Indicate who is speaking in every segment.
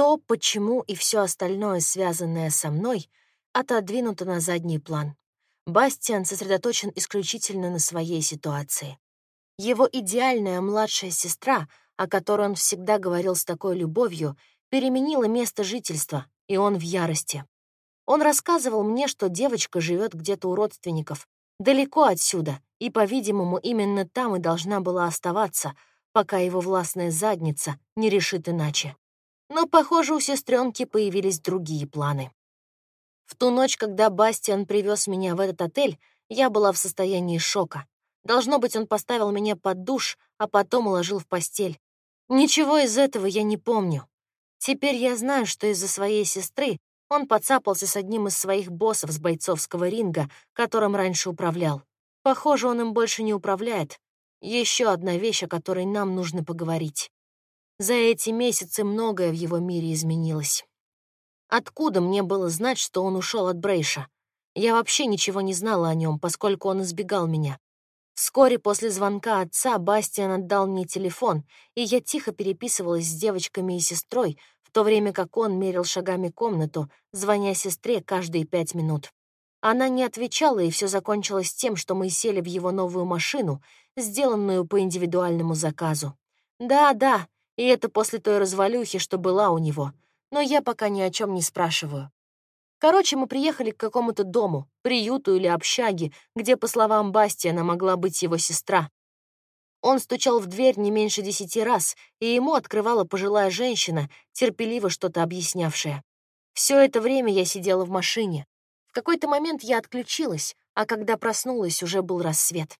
Speaker 1: Кто, почему и все остальное, связанное со мной, отодвинуто на задний план. Бастиан сосредоточен исключительно на своей ситуации. Его идеальная младшая сестра, о которой он всегда говорил с такой любовью, переменила место жительства, и он в ярости. Он рассказывал мне, что девочка живет где-то у родственников, далеко отсюда, и, по-видимому, именно там и должна была оставаться, пока его властная задница не решит иначе. Но, похоже, у сестренки появились другие планы. В ту ночь, когда Бастиан привез меня в этот отель, я была в состоянии шока. Должно быть, он поставил меня под душ, а потом уложил в постель. Ничего из этого я не помню. Теперь я знаю, что из-за своей сестры он подцапался с одним из своих боссов с бойцовского ринга, которым раньше управлял. Похоже, он им больше не управляет. Еще одна вещь, о которой нам нужно поговорить. За эти месяцы многое в его мире изменилось. Откуда мне было знать, что он ушел от Брейша? Я вообще ничего не знала о нем, поскольку он избегал меня. Вскоре после звонка отца Бастиан отдал мне телефон, и я тихо переписывалась с девочками и сестрой, в то время как он мерил шагами комнату, звоня сестре каждые пять минут. Она не отвечала, и все закончилось тем, что мы сели в его новую машину, сделанную по индивидуальному заказу. Да-да, и это после той развалюхи, что была у него. Но я пока ни о чем не спрашиваю. Короче, мы приехали к какому-то дому, приюту или общаге, где, по словам Бастиана, могла быть его сестра. Он стучал в дверь не меньше десяти раз, и ему открывала пожилая женщина, терпеливо что-то объяснявшая. Все это время я сидела в машине. В какой-то момент я отключилась, а когда проснулась, уже был рассвет.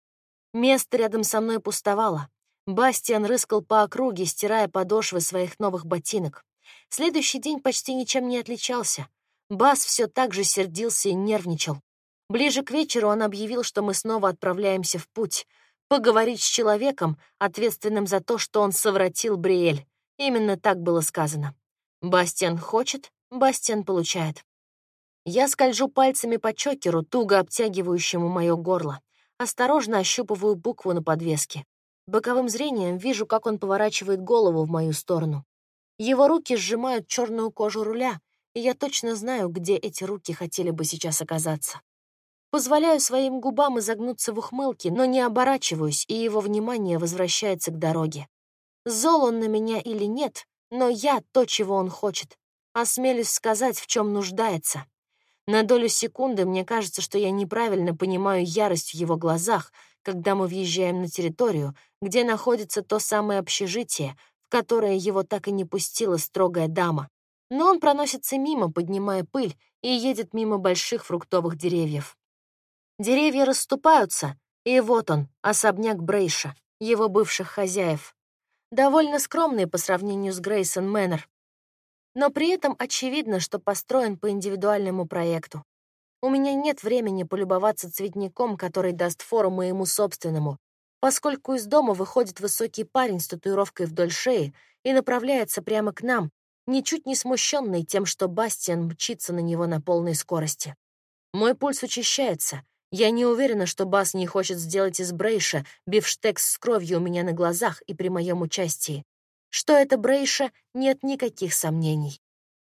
Speaker 1: Место рядом со мной пустовало. Бастиан рыскал по округе, стирая подошвы своих новых ботинок. Следующий день почти ничем не отличался. Бас все так же сердился и нервничал. Ближе к вечеру он объявил, что мы снова отправляемся в путь — поговорить с человеком, ответственным за то, что он совратил Бриэль. Именно так было сказано. Бастиан хочет, Бастиан получает. Я скольжу пальцами по чокеру, туго обтягивающему мое горло. Осторожно ощупываю букву на подвеске. Боковым зрением вижу, как он поворачивает голову в мою сторону. Его руки сжимают черную кожу руля, и я точно знаю, где эти руки хотели бы сейчас оказаться. Позволяю своим губам изогнуться в ухмылке, но не оборачиваюсь, и его внимание возвращается к дороге. Зол он на меня или нет, но я то, чего он хочет. Осмелюсь сказать, в чем нуждается. На долю секунды мне кажется, что я неправильно понимаю ярость в его глазах, когда мы въезжаем на территорию, где находится то самое общежитие, в которое его так и не пустила строгая дама. Но он проносится мимо, поднимая пыль, и едет мимо больших фруктовых деревьев. Деревья расступаются, и вот он, особняк Брейша, его бывших хозяев. Довольно скромный по сравнению с Грейсон Мэннер. Но при этом очевидно, что построен по индивидуальному проекту. У меня нет времени полюбоваться цветником, который даст фору моему собственному, поскольку из дома выходит высокий парень с татуировкой вдоль шеи и направляется прямо к нам, ничуть не смущенный тем, что Бастиан мчится на него на полной скорости. Мой пульс учащается, я не уверена, что Бас не хочет сделать из Брейша бифштекс с кровью у меня на глазах и при моем участии. Что это Брейша, нет никаких сомнений.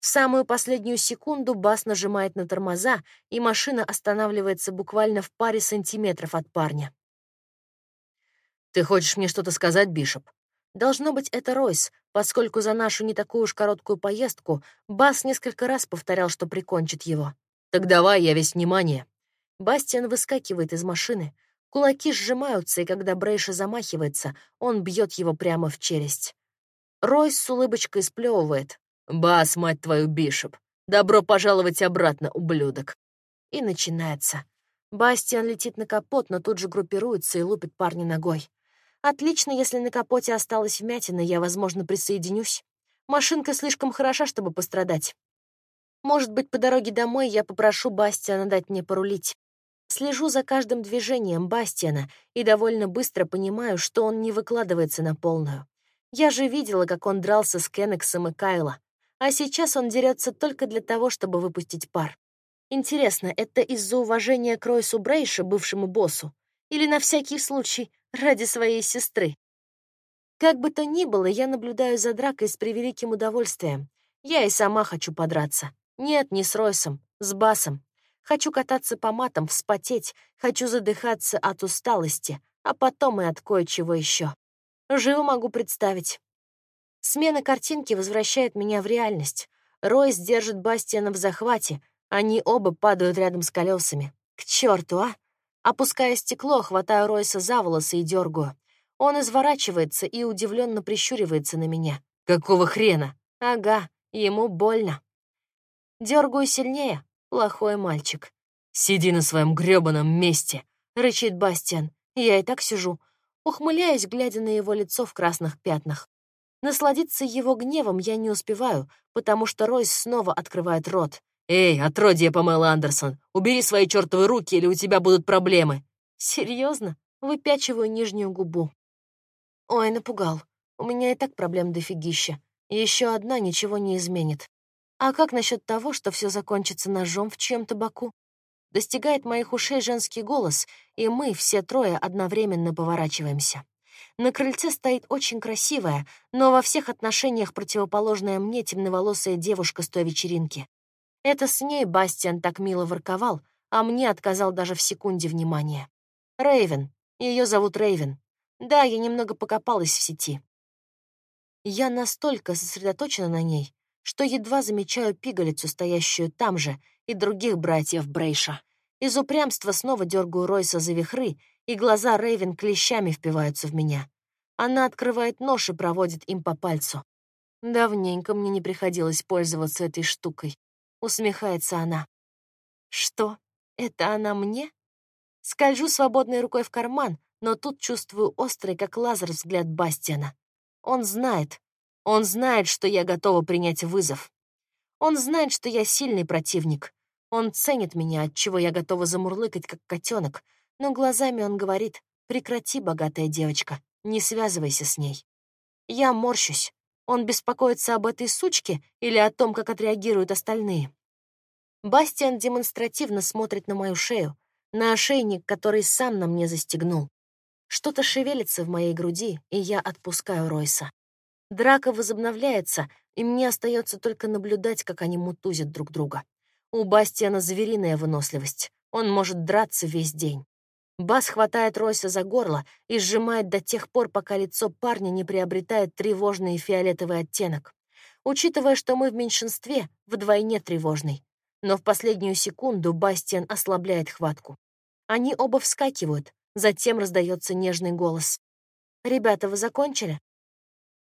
Speaker 1: В самую последнюю секунду Бас нажимает на тормоза, и машина останавливается буквально в паре сантиметров от парня. «Ты хочешь мне что-то сказать, Бишоп?» Должно быть, это Ройс, поскольку за нашу не такую уж короткую поездку Бас несколько раз повторял, что прикончит его. «Так давай, я весь внимание». Бастиан выскакивает из машины. Кулаки сжимаются, и когда Брейша замахивается, он бьет его прямо в челюсть. Ройс с улыбочкой сплевывает. «Бас, мать твою, Бишоп! Добро пожаловать обратно, ублюдок!» И начинается. Бастиан летит на капот, но тут же группируется и лупит парня ногой. Отлично, если на капоте осталась вмятина, я, возможно, присоединюсь. Машинка слишком хороша, чтобы пострадать. Может быть, по дороге домой я попрошу Бастиана дать мне порулить. Слежу за каждым движением Бастиана и довольно быстро понимаю, что он не выкладывается на полную. Я же видела, как он дрался с Кеннексом и Кайла, а сейчас он дерется только для того, чтобы выпустить пар. Интересно, это из-за уважения к Ройсу Брейша, бывшему боссу, или на всякий случай ради своей сестры? Как бы то ни было, я наблюдаю за дракой с превеликим удовольствием. Я и сама хочу подраться. Нет, не с Ройсом, с Басом. Хочу кататься по матам, вспотеть, хочу задыхаться от усталости, а потом и от кое-чего еще. Живо могу представить. Смена картинки возвращает меня в реальность. Ройс держит Бастиана в захвате, они оба падают рядом с колесами. К черту, а! Опуская стекло, хватаю Ройса за волосы и дергаю. Он изворачивается и удивленно прищуривается на меня. «Какого хрена?» «Ага, ему больно». Дергаю сильнее. Плохой мальчик. «Сиди на своем грёбаном месте», — рычит Бастиан. Я и так сижу. Ухмыляюсь, глядя на его лицо в красных пятнах. Насладиться его гневом я не успеваю, потому что Ройс снова открывает рот. «Эй, отродье Памела Андерсон, убери свои чертовы руки, или у тебя будут проблемы!» «Серьезно?» Выпячиваю нижнюю губу. Ой, напугал. У меня и так проблем дофигища. Еще одна ничего не изменит. А как насчет того, что все закончится ножом в чем-то боку? Достигает моих ушей женский голос, и мы, все трое, одновременно поворачиваемся. На крыльце стоит очень красивая, но во всех отношениях противоположная мне темноволосая девушка с той вечеринки. Это с ней Бастиан так мило ворковал, а мне отказал даже в секунде внимания. Рейвен. Ее зовут Рейвен. Да, я немного покопалась в сети. Я настолько сосредоточена на ней, что едва замечаю пигалицу, стоящую там же, и других братьев Брейша. Из упрямства снова дергаю Ройса за вихры, и глаза Рейвен клещами впиваются в меня. Она открывает нож и проводит им по пальцу. Давненько мне не приходилось пользоваться этой штукой. Усмехается она. Что? Это она мне? Скольжу свободной рукой в карман, но тут чувствую острый, как лазер, взгляд Бастиана. Он знает. Он знает, что я готова принять вызов. Он знает, что я сильный противник. Он ценит меня, от чего я готова замурлыкать, как котенок, но глазами он говорит «Прекрати, богатая девочка, не связывайся с ней». Я морщусь. Он беспокоится об этой сучке или о том, как отреагируют остальные? Бастиан демонстративно смотрит на мою шею, на ошейник, который сам на мне застегнул. Что-то шевелится в моей груди, и я отпускаю Ройса. Драка возобновляется, и мне остается только наблюдать, как они мутузят друг друга. У Бастиана звериная выносливость. Он может драться весь день. Бас хватает Ройса за горло и сжимает до тех пор, пока лицо парня не приобретает тревожный фиолетовый оттенок. Учитывая, что мы в меньшинстве, вдвойне тревожный. Но в последнюю секунду Бастиан ослабляет хватку. Они оба вскакивают, затем раздается нежный голос. «Ребята, вы закончили?»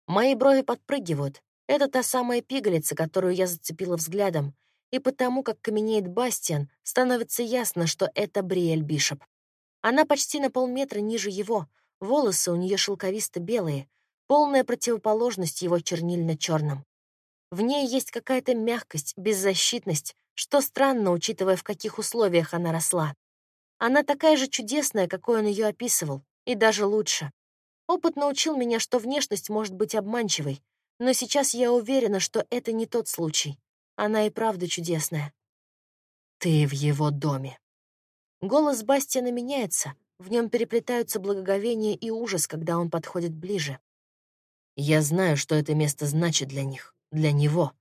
Speaker 1: Мои брови подпрыгивают. Это та самая пигалица, которую я зацепила взглядом, и потому как каменеет Бастиан, становится ясно, что это Бриэль Бишоп. Она почти на полметра ниже его, волосы у нее шелковисто-белые, полная противоположность его чернильно-черным. В ней есть какая-то мягкость, беззащитность, что странно, учитывая, в каких условиях она росла. Она такая же чудесная, какой он ее описывал, и даже лучше. Опыт научил меня, что внешность может быть обманчивой, но сейчас я уверена, что это не тот случай. Она и правда чудесная. Ты в его доме. Голос Бастиана меняется, в нем переплетаются благоговение и ужас, когда он подходит ближе. Я знаю, что это место значит для них, для него.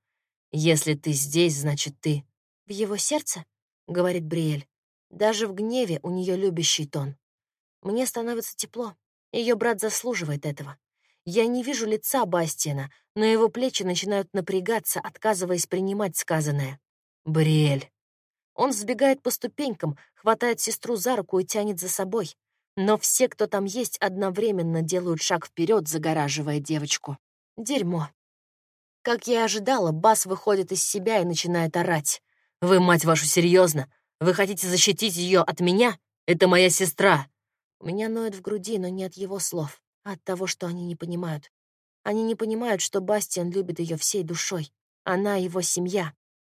Speaker 1: Если ты здесь, значит, ты... В его сердце, — говорит Бриэль. Даже в гневе у нее любящий тон. Мне становится тепло. Ее брат заслуживает этого. Я не вижу лица Бастиана, но его плечи начинают напрягаться, отказываясь принимать сказанное. «Бриэль». Он сбегает по ступенькам, хватает сестру за руку и тянет за собой. Но все, кто там есть, одновременно делают шаг вперед, загораживая девочку. Дерьмо. Как я ожидала, Бас выходит из себя и начинает орать. «Вы, мать вашу, серьезно? Вы хотите защитить ее от меня? Это моя сестра!» У меня ноет в груди, но не от его слов от того, что они не понимают. Они не понимают, что Бастиан любит ее всей душой. Она его семья.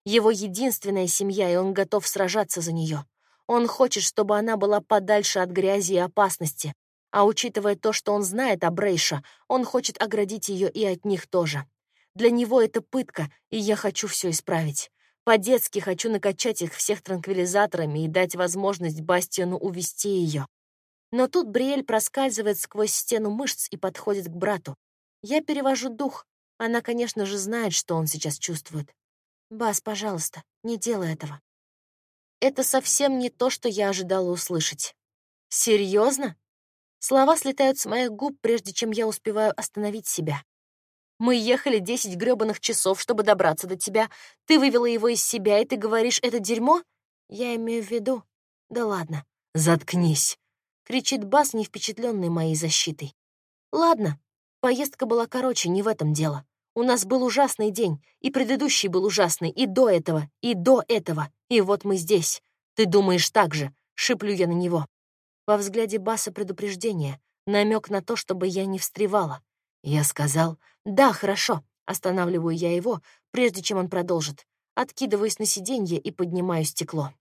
Speaker 1: Его единственная семья, и он готов сражаться за нее. Он хочет, чтобы она была подальше от грязи и опасности. А учитывая то, что он знает о Брейша, он хочет оградить ее и от них тоже. Для него это пытка, и я хочу все исправить. По-детски хочу накачать их всех транквилизаторами и дать возможность Бастиану увести ее. Но тут Бриэль проскальзывает сквозь стену мышц и подходит к брату. Я перевожу дух. Она, конечно же, знает, что он сейчас чувствует. «Бас, пожалуйста, не делай этого». Это совсем не то, что я ожидала услышать. Серьезно? Слова слетают с моих губ, прежде чем я успеваю остановить себя. Мы ехали десять грёбаных часов, чтобы добраться до тебя. Ты вывела его из себя, и ты говоришь, это дерьмо? Я имею в виду... Да ладно. Заткнись. Кричит Бас, не впечатленный моей защитой. Ладно, поездка была короче, не в этом дело. У нас был ужасный день, и предыдущий был ужасный, и до этого, и до этого. И вот мы здесь. Ты думаешь так же, шиплю я на него. Во взгляде Баса предупреждение, намек на то, чтобы я не встревала. Я сказал, «Да, хорошо», останавливаю я его, прежде чем он продолжит. Откидываюсь на сиденье и поднимаю стекло.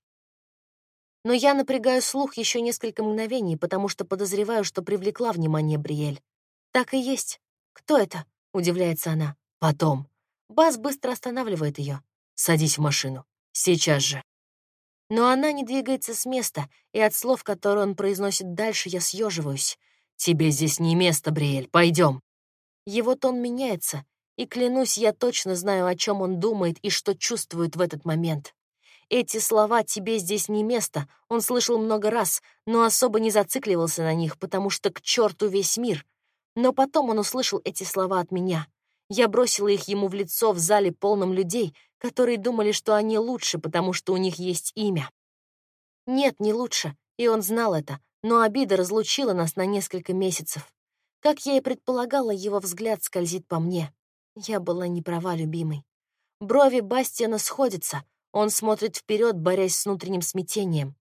Speaker 1: Но я напрягаю слух еще несколько мгновений, потому что подозреваю, что привлекла внимание Бриэль. «Так и есть. Кто это?» — удивляется она. «Потом». Бас быстро останавливает ее. «Садись в машину. Сейчас же». Но она не двигается с места, и от слов, которые он произносит дальше, я съеживаюсь. «Тебе здесь не место, Бриэль, пойдем. Его тон меняется, и, клянусь, я точно знаю, о чем он думает и что чувствует в этот момент. Эти слова «тебе здесь не место» он слышал много раз, но особо не зацикливался на них, потому что к черту весь мир. Но потом он услышал эти слова от меня. Я бросила их ему в лицо в зале полном людей, которые думали, что они лучше, потому что у них есть имя. Нет, не лучше, и он знал это, но обида разлучила нас на несколько месяцев. Как я и предполагала, его взгляд скользит по мне. Я была не права, любимый. Брови Бастиана сходятся, он смотрит вперед, борясь с внутренним смятением.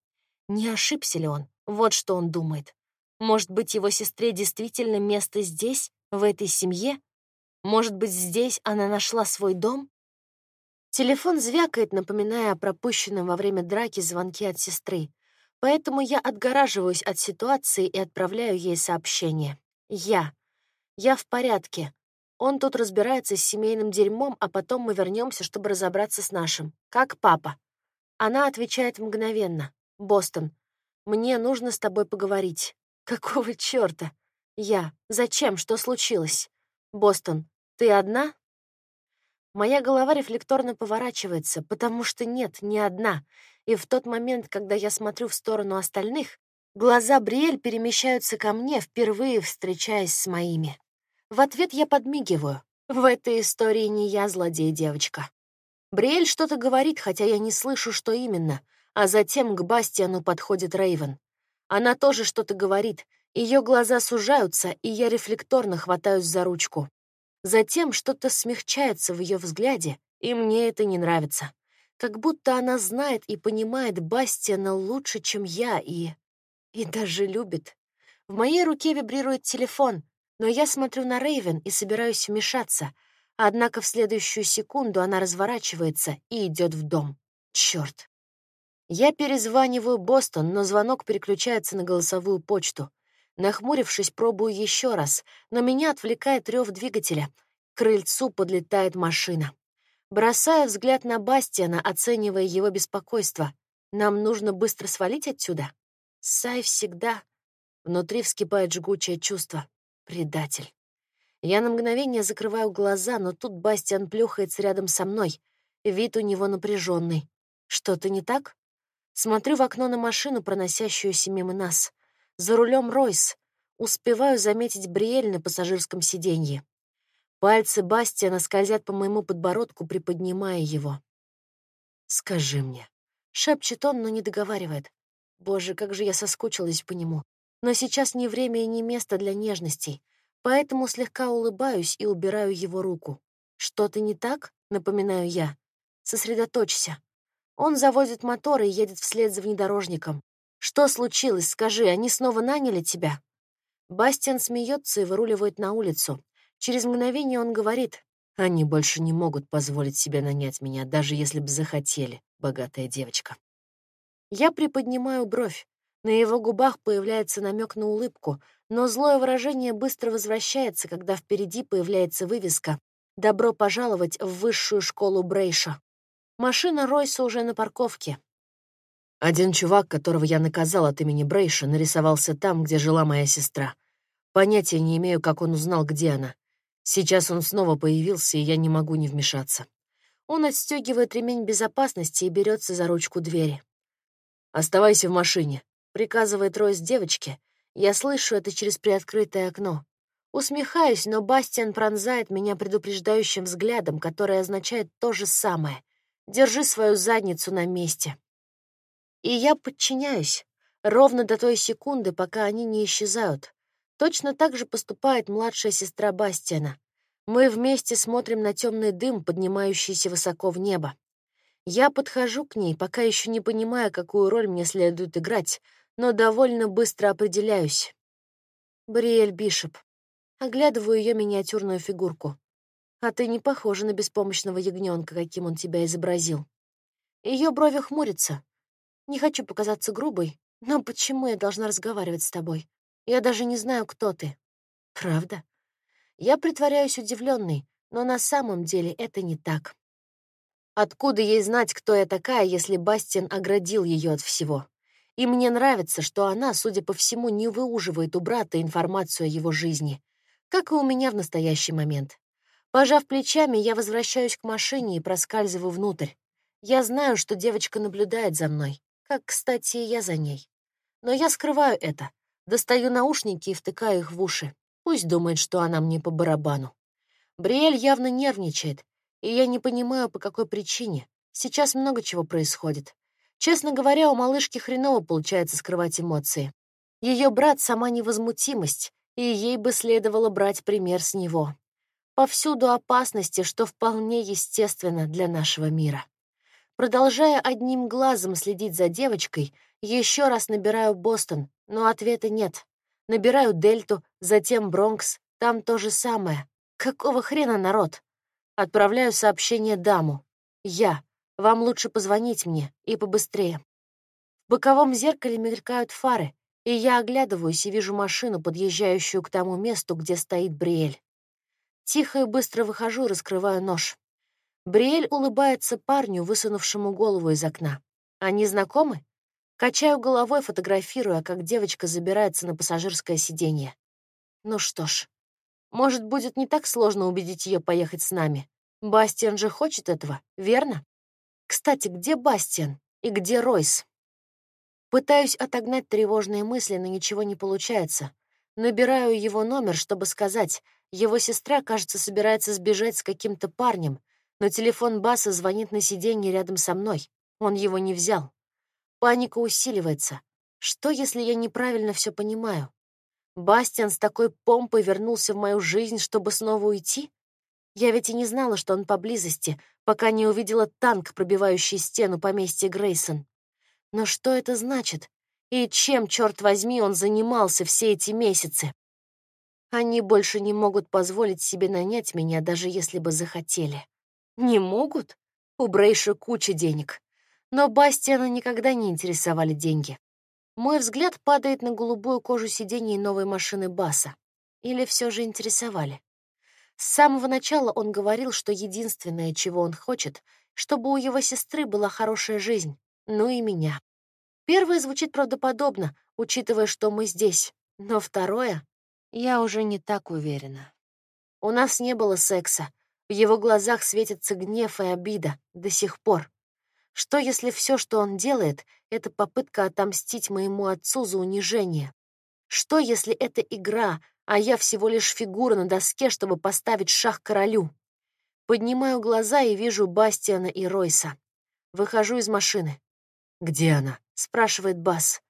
Speaker 1: Не ошибся ли он? Вот что он думает. Может быть, его сестре действительно место здесь, в этой семье? Может быть, здесь она нашла свой дом? Телефон звякает, напоминая о пропущенном во время драки звонке от сестры. Поэтому я отгораживаюсь от ситуации и отправляю ей сообщение. Я. Я в порядке. Он тут разбирается с семейным дерьмом, а потом мы вернемся, чтобы разобраться с нашим. Как папа. Она отвечает мгновенно. Бостон. Мне нужно с тобой поговорить. Какого чёрта? Я. Зачем? Что случилось? Бостон. Ты одна? Моя голова рефлекторно поворачивается, потому что нет, не одна. И в тот момент, когда я смотрю в сторону остальных, глаза Бриэль перемещаются ко мне, впервые встречаясь с моими. В ответ я подмигиваю. В этой истории не я злодей, девочка. Бриэль что-то говорит, хотя я не слышу, что именно, а затем к Бастиану подходит Рейвен. Она тоже что-то говорит, ее глаза сужаются, и я рефлекторно хватаюсь за ручку. Затем что-то смягчается в ее взгляде, и мне это не нравится. Как будто она знает и понимает Бастиана лучше, чем я, и... и даже любит. В моей руке вибрирует телефон, но я смотрю на Рейвен и собираюсь вмешаться, однако в следующую секунду она разворачивается и идет в дом. Черт! Я перезваниваю Бостон, но звонок переключается на голосовую почту. Нахмурившись, пробую еще раз, но меня отвлекает рев двигателя. К крыльцу подлетает машина. Бросаю взгляд на Бастиана, оценивая его беспокойство. Нам нужно быстро свалить отсюда? Сай всегда... Внутри вскипает жгучее чувство. Предатель. Я на мгновение закрываю глаза, но тут Бастиан плюхается рядом со мной. Вид у него напряженный. Что-то не так? Смотрю в окно на машину, проносящуюся мимо нас. За рулем Ройс. Успеваю заметить Бриэль на пассажирском сиденье. Пальцы Бастиана скользят по моему подбородку, приподнимая его. «Скажи мне». Шепчет он, но не договаривает. Боже, как же я соскучилась по нему. Но сейчас не время и не место для нежностей, поэтому слегка улыбаюсь и убираю его руку. «Что-то не так?» — напоминаю я. «Сосредоточься». Он заводит мотор и едет вслед за внедорожником. «Что случилось? Скажи, они снова наняли тебя?» Бастиан смеется и выруливает на улицу. Через мгновение он говорит, «Они больше не могут позволить себе нанять меня, даже если бы захотели, богатая девочка». Я приподнимаю бровь. На его губах появляется намек на улыбку, но злое выражение быстро возвращается, когда впереди появляется вывеска «Добро пожаловать в высшую школу Брейша». Машина Ройса уже на парковке. Один чувак, которого я наказал от имени Брейша, нарисовался там, где жила моя сестра. Понятия не имею, как он узнал, где она. Сейчас он снова появился, и я не могу не вмешаться. Он отстегивает ремень безопасности и берется за ручку двери. «Оставайся в машине», — приказывает Ройс девочке. Я слышу это через приоткрытое окно. Усмехаюсь, но Бастиан пронзает меня предупреждающим взглядом, который означает то же самое. Держи свою задницу на месте. И я подчиняюсь, ровно до той секунды, пока они не исчезают. Точно так же поступает младшая сестра Бастиана. Мы вместе смотрим на темный дым, поднимающийся высоко в небо. Я подхожу к ней, пока еще не понимая, какую роль мне следует играть, но довольно быстро определяюсь. Бриэль Бишоп. Оглядываю ее миниатюрную фигурку. А ты не похожа на беспомощного ягненка, каким он тебя изобразил. Ее брови хмурятся. Не хочу показаться грубой, но почему я должна разговаривать с тобой? Я даже не знаю, кто ты. Правда? Я притворяюсь удивленной, но на самом деле это не так. Откуда ей знать, кто я такая, если Бастин оградил ее от всего? И мне нравится, что она, судя по всему, не выуживает у брата информацию о его жизни, как и у меня в настоящий момент. Пожав плечами, я возвращаюсь к машине и проскальзываю внутрь. Я знаю, что девочка наблюдает за мной, как, кстати, я за ней. Но я скрываю это, достаю наушники и втыкаю их в уши. Пусть думает, что она мне по барабану. Бриэль явно нервничает, и я не понимаю, по какой причине. Сейчас много чего происходит. Честно говоря, у малышки хреново получается скрывать эмоции. Ее брат — сама невозмутимость, и ей бы следовало брать пример с него. Повсюду опасности, что вполне естественно для нашего мира. Продолжая одним глазом следить за девочкой, еще раз набираю Бостон, но ответа нет. Набираю Дельту, затем Бронкс, там то же самое. Какого хрена, народ? Отправляю сообщение даму. Я. Вам лучше позвонить мне, и побыстрее. В боковом зеркале мелькают фары, и я оглядываюсь и вижу машину, подъезжающую к тому месту, где стоит Бриэль. Тихо и быстро выхожу раскрываю нож. Бриэль улыбается парню, высунувшему голову из окна. Они знакомы? Качаю головой, фотографируя, как девочка забирается на пассажирское сиденье. Ну что ж, может, будет не так сложно убедить ее поехать с нами. Бастиан же хочет этого, верно? Кстати, где Бастиан и где Ройс? Пытаюсь отогнать тревожные мысли, но ничего не получается. Набираю его номер, чтобы сказать, его сестра, кажется, собирается сбежать с каким-то парнем, но телефон Баса звонит на сиденье рядом со мной. Он его не взял. Паника усиливается. Что, если я неправильно все понимаю? Бастиан с такой помпой вернулся в мою жизнь, чтобы снова уйти? Я ведь и не знала, что он поблизости, пока не увидела танк, пробивающий стену поместья Грейсон. Но что это значит? И чем, черт возьми, он занимался все эти месяцы? Они больше не могут позволить себе нанять меня, даже если бы захотели. Не могут? У Брейша куча денег. Но Бастиана никогда не интересовали деньги. Мой взгляд падает на голубую кожу сидений новой машины Баса. Или все же интересовали? С самого начала он говорил, что единственное, чего он хочет, чтобы у его сестры была хорошая жизнь, ну и меня. Первое звучит правдоподобно, учитывая, что мы здесь, но второе я уже не так уверена. У нас не было секса. В его глазах светится гнев и обида до сих пор. Что, если все, что он делает, это попытка отомстить моему отцу за унижение? Что, если это игра, а я всего лишь фигура на доске, чтобы поставить шах королю? Поднимаю глаза и вижу Бастиана и Ройса. Выхожу из машины. «Где она?» — спрашивает Бас.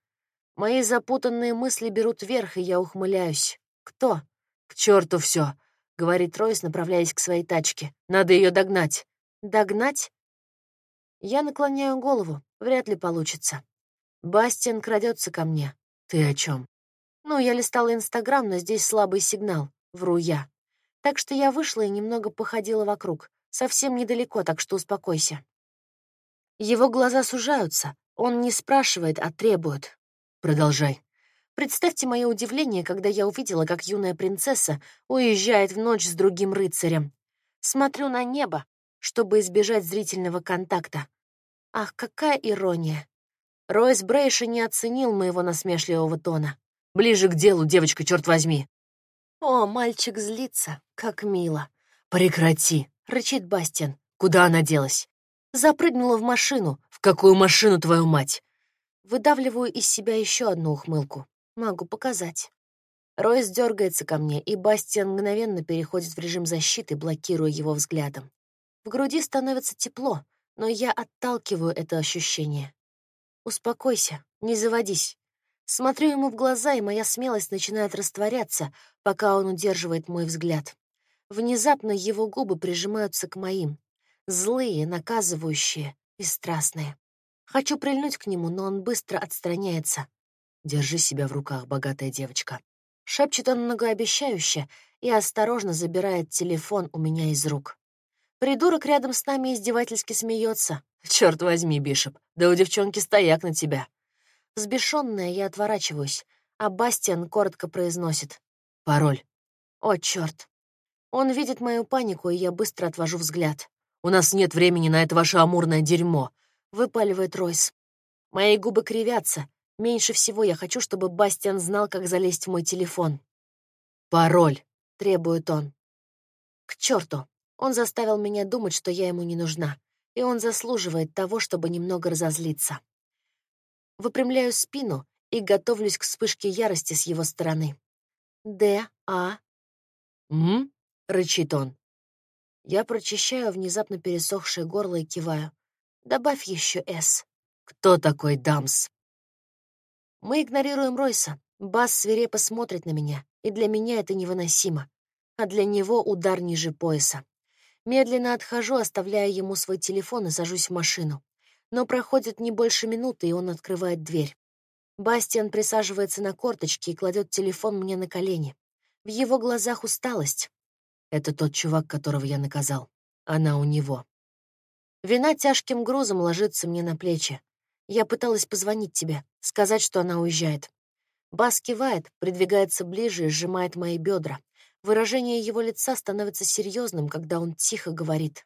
Speaker 1: Мои запутанные мысли берут верх, и я ухмыляюсь. «Кто?» «К черту все, говорит Ройс, направляясь к своей тачке. «Надо ее догнать». «Догнать?» Я наклоняю голову. Вряд ли получится. Бастиан крадется ко мне. «Ты о чем? «Ну, я листала Инстаграм, но здесь слабый сигнал. Вру я. Так что я вышла и немного походила вокруг. Совсем недалеко, так что успокойся». Его глаза сужаются. Он не спрашивает, а требует. «Продолжай». Представьте мое удивление, когда я увидела, как юная принцесса уезжает в ночь с другим рыцарем. Смотрю на небо, чтобы избежать зрительного контакта. Ах, какая ирония. Ройс Брейша не оценил моего насмешливого тона. «Ближе к делу, девочка, черт возьми!» О, мальчик злится. Как мило.
Speaker 2: «Прекрати!»
Speaker 1: — рычит Бастиан.
Speaker 2: «Куда она делась?»
Speaker 1: Запрыгнула в машину.
Speaker 2: «В какую машину, твою мать?»
Speaker 1: Выдавливаю из себя еще одну ухмылку. Могу показать. Ройс дергается ко мне, и Бастиан мгновенно переходит в режим защиты, блокируя его взглядом. В груди становится тепло, но я отталкиваю это ощущение. Успокойся, не заводись. Смотрю ему в глаза, и моя смелость начинает растворяться, пока он удерживает мой взгляд. Внезапно его губы прижимаются к моим. Злые, наказывающие и страстные. Хочу прильнуть к нему, но он быстро отстраняется.
Speaker 2: «Держи себя в руках, богатая девочка»,
Speaker 1: Шепчет он многообещающе и осторожно забирает телефон у меня из рук. Придурок рядом с нами издевательски смеется.
Speaker 2: Черт возьми, Бишоп, да у девчонки стояк на тебя.
Speaker 1: Сбешенная, я отворачиваюсь, а Бастиан коротко произносит.
Speaker 2: Пароль.
Speaker 1: О, черт. Он видит мою панику, и я быстро отвожу взгляд.
Speaker 2: «У нас нет времени на это ваше амурное дерьмо», —
Speaker 1: выпаливает Ройс. Мои губы кривятся, Меньше всего я хочу, чтобы Бастиан знал, как залезть в мой телефон.
Speaker 2: «Пароль», —
Speaker 1: требует он. К черту! Он заставил меня думать, что я ему не нужна, и он заслуживает того, чтобы немного разозлиться. Выпрямляю спину и готовлюсь к вспышке ярости с его стороны. «Д, А...»
Speaker 2: «М?» — рычит он.
Speaker 1: Я прочищаю внезапно пересохшее горло и киваю. «Добавь еще «С».
Speaker 2: «Кто такой Дамс?»
Speaker 1: Мы игнорируем Ройса. Бас свирепо смотрит на меня, и для меня это невыносимо. А для него удар ниже пояса. Медленно отхожу, оставляя ему свой телефон и сажусь в машину. Но проходит не больше минуты, и он открывает дверь. Бастиан присаживается на корточки и кладет телефон мне на колени. В его глазах усталость.
Speaker 2: Это тот чувак, которого я наказал. Она у него.
Speaker 1: Вина тяжким грузом ложится мне на плечи. Я пыталась позвонить тебе, сказать, что она уезжает. Бас кивает, придвигается ближе и сжимает мои бедра. Выражение его лица становится серьезным, когда он тихо говорит.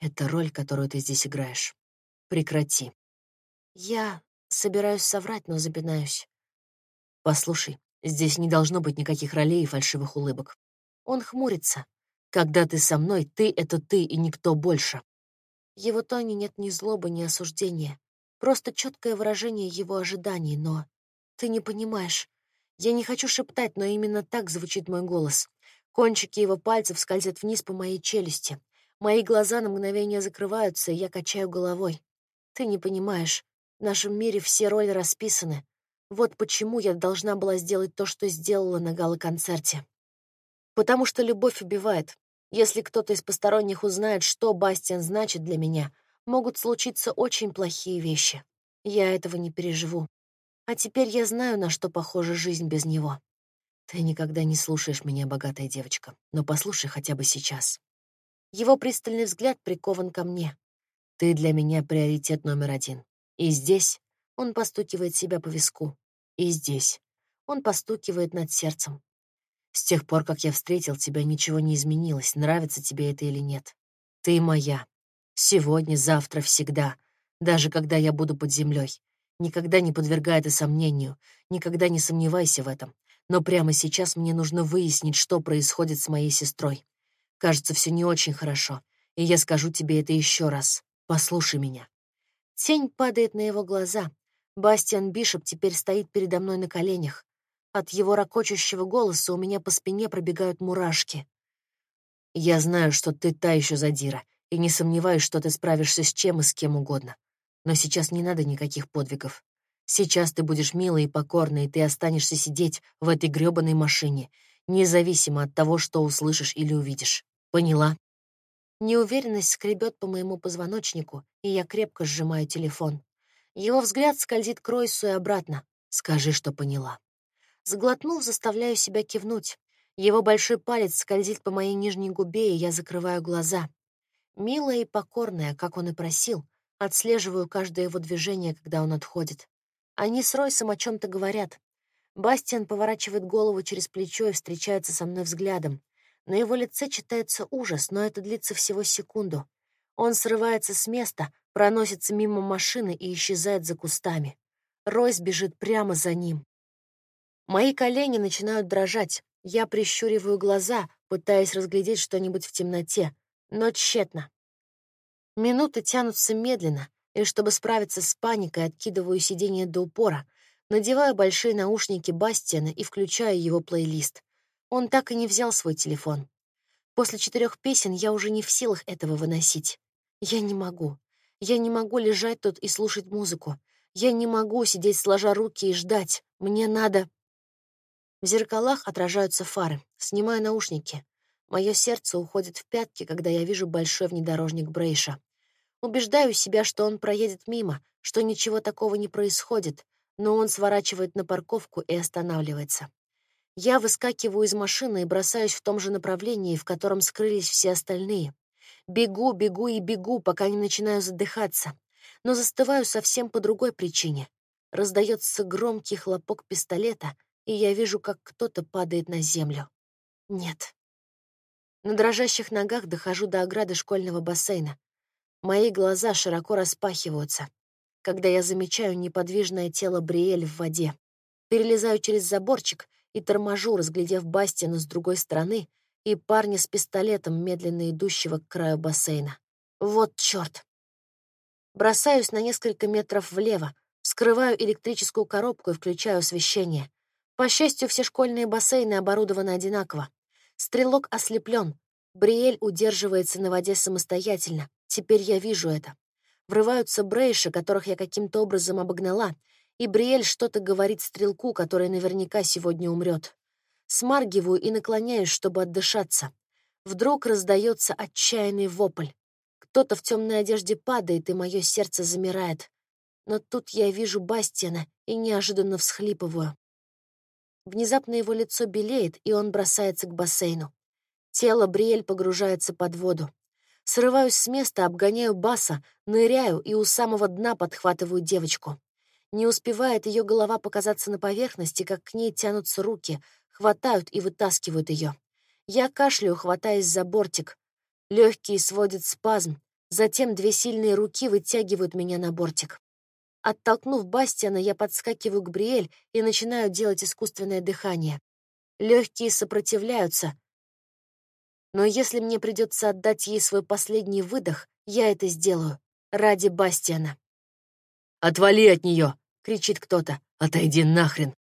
Speaker 2: «Это роль, которую ты здесь играешь. Прекрати».
Speaker 1: Я собираюсь соврать, но запинаюсь.
Speaker 2: «Послушай, здесь не должно быть никаких ролей и фальшивых улыбок.
Speaker 1: Он хмурится.
Speaker 2: Когда ты со мной, ты — это ты и никто больше».
Speaker 1: Его тоне нет ни злобы, ни осуждения. Просто четкое выражение его ожиданий, но... Ты не понимаешь. Я не хочу шептать, но именно так звучит мой голос. Кончики его пальцев скользят вниз по моей челюсти. Мои глаза на мгновение закрываются, и я качаю головой. Ты не понимаешь. В нашем мире все роли расписаны. Вот почему я должна была сделать то, что сделала на гала-концерте. Потому что любовь убивает. Если кто-то из посторонних узнает, что Бастиан значит для меня, могут случиться очень плохие вещи. Я этого не переживу. А теперь я знаю, на что похожа жизнь без него.
Speaker 2: Ты никогда не слушаешь меня, богатая девочка, но послушай хотя бы сейчас.
Speaker 1: Его пристальный взгляд прикован ко мне.
Speaker 2: Ты для меня приоритет номер один. И здесь
Speaker 1: он постукивает себя по виску.
Speaker 2: И здесь
Speaker 1: он постукивает над сердцем.
Speaker 2: С тех пор, как я встретил тебя, ничего не изменилось, нравится тебе это или нет. Ты моя, Сегодня, завтра, всегда. Даже когда я буду под землей. Никогда не подвергай это сомнению. Никогда не сомневайся в этом. Но прямо сейчас мне нужно выяснить, что происходит с моей сестрой. Кажется, все не очень хорошо. И я скажу тебе это еще раз. Послушай меня.
Speaker 1: Тень падает на его глаза. Бастиан Бишоп теперь стоит передо мной на коленях. От его ракочущего голоса у меня по спине пробегают мурашки.
Speaker 2: Я знаю, что ты та еще задира, и не сомневаюсь, что ты справишься с чем и с кем угодно. Но сейчас не надо никаких подвигов. Сейчас ты будешь милой и покорной, и ты останешься сидеть в этой грёбаной машине, независимо от того, что услышишь или увидишь. Поняла?
Speaker 1: Неуверенность скребет по моему позвоночнику, и я крепко сжимаю телефон. Его взгляд скользит к Ройсу и обратно.
Speaker 2: Скажи, что поняла.
Speaker 1: Сглотнув, заставляю себя кивнуть. Его большой палец скользит по моей нижней губе, и я закрываю глаза. Милая и покорная, как он и просил, отслеживаю каждое его движение, когда он отходит. Они с Ройсом о чем то говорят. Бастиан поворачивает голову через плечо и встречается со мной взглядом. На его лице читается ужас, но это длится всего секунду. Он срывается с места, проносится мимо машины и исчезает за кустами. Ройс бежит прямо за ним. Мои колени начинают дрожать, Я прищуриваю глаза, пытаясь разглядеть что-нибудь в темноте, но тщетно. Минуты тянутся медленно, и чтобы справиться с паникой, откидываю сиденье до упора, надеваю большие наушники Бастиана и включаю его плейлист. Он так и не взял свой телефон. После четырех песен я уже не в силах этого выносить. Я не могу. Я не могу лежать тут и слушать музыку. Я не могу сидеть сложа руки и ждать. Мне надо... В зеркалах отражаются фары. Снимаю наушники. Мое сердце уходит в пятки, когда я вижу большой внедорожник Брейша. Убеждаю себя, что он проедет мимо, что ничего такого не происходит, но он сворачивает на парковку и останавливается. Я выскакиваю из машины и бросаюсь в том же направлении, в котором скрылись все остальные. Бегу, бегу и бегу, пока не начинаю задыхаться, но застываю совсем по другой причине. Раздается громкий хлопок пистолета, и я вижу, как кто-то падает на землю. Нет. На дрожащих ногах дохожу до ограды школьного бассейна. Мои глаза широко распахиваются, когда я замечаю неподвижное тело Бриэль в воде. Перелезаю через заборчик и торможу, разглядев Бастина с другой стороны и парня с пистолетом, медленно идущего к краю бассейна. Вот чёрт! Бросаюсь на несколько метров влево, вскрываю электрическую коробку и включаю освещение. По счастью, все школьные бассейны оборудованы одинаково. Стрелок ослеплен. Бриэль удерживается на воде самостоятельно. Теперь я вижу это. Врываются брейши, которых я каким-то образом обогнала, и Бриэль что-то говорит стрелку, который наверняка сегодня умрет. Смаргиваю и наклоняюсь, чтобы отдышаться. Вдруг раздается отчаянный вопль. Кто-то в темной одежде падает, и мое сердце замирает. Но тут я вижу Бастиана и неожиданно всхлипываю. Внезапно его лицо белеет, и он бросается к бассейну. Тело Бриэль погружается под воду. Срываюсь с места, обгоняю Баса, ныряю и у самого дна подхватываю девочку. Не успевает ее голова показаться на поверхности, как к ней тянутся руки, хватают и вытаскивают ее. Я кашляю, хватаясь за бортик. Легкие сводят спазм. Затем две сильные руки вытягивают меня на бортик. Оттолкнув Бастиана, я подскакиваю к Бриэль и начинаю делать искусственное дыхание. Легкие сопротивляются. Но если мне придется отдать ей свой последний выдох, я это сделаю. Ради Бастиана.
Speaker 2: «Отвали от нее!» — кричит кто-то. «Отойди нахрен!»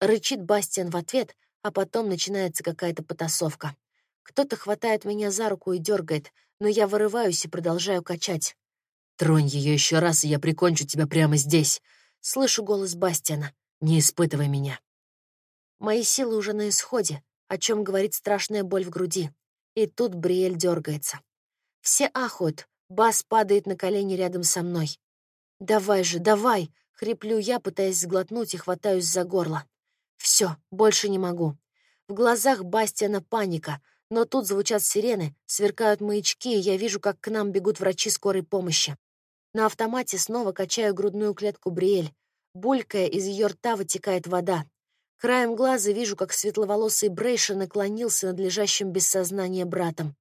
Speaker 1: Рычит Бастиан в ответ, а потом начинается какая-то потасовка. Кто-то хватает меня за руку и дергает, но я вырываюсь и продолжаю качать.
Speaker 2: Тронь ее еще раз, и я прикончу тебя прямо здесь.
Speaker 1: Слышу голос Бастиана.
Speaker 2: Не испытывай меня.
Speaker 1: Мои силы уже на исходе, о чем говорит страшная боль в груди. И тут Бриэль дергается. Все ахают. Бас падает на колени рядом со мной. «Давай же, давай!» — хриплю я, пытаясь сглотнуть и хватаюсь за горло. Все, больше не могу. В глазах Бастиана паника, но тут звучат сирены, сверкают маячки, и я вижу, как к нам бегут врачи скорой помощи. На автомате снова качаю грудную клетку Бриэль. Булькая, из ее рта вытекает вода. Краем глаза вижу, как светловолосый Брейша наклонился над лежащим без сознания братом.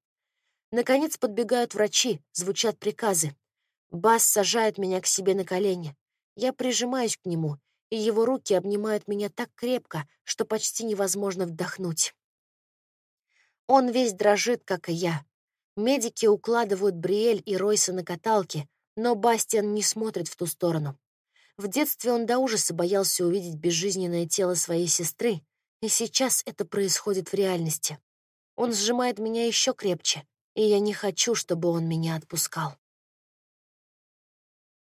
Speaker 1: Наконец подбегают врачи, звучат приказы. Бас сажает меня к себе на колени. Я прижимаюсь к нему, и его руки обнимают меня так крепко, что почти невозможно вдохнуть. Он весь дрожит, как и я. Медики укладывают Бриэль и Ройса на каталке, но Бастиан не смотрит в ту сторону. В детстве он до ужаса боялся увидеть безжизненное тело своей сестры, и сейчас это происходит в реальности. Он сжимает меня еще крепче, и я не хочу, чтобы он меня отпускал.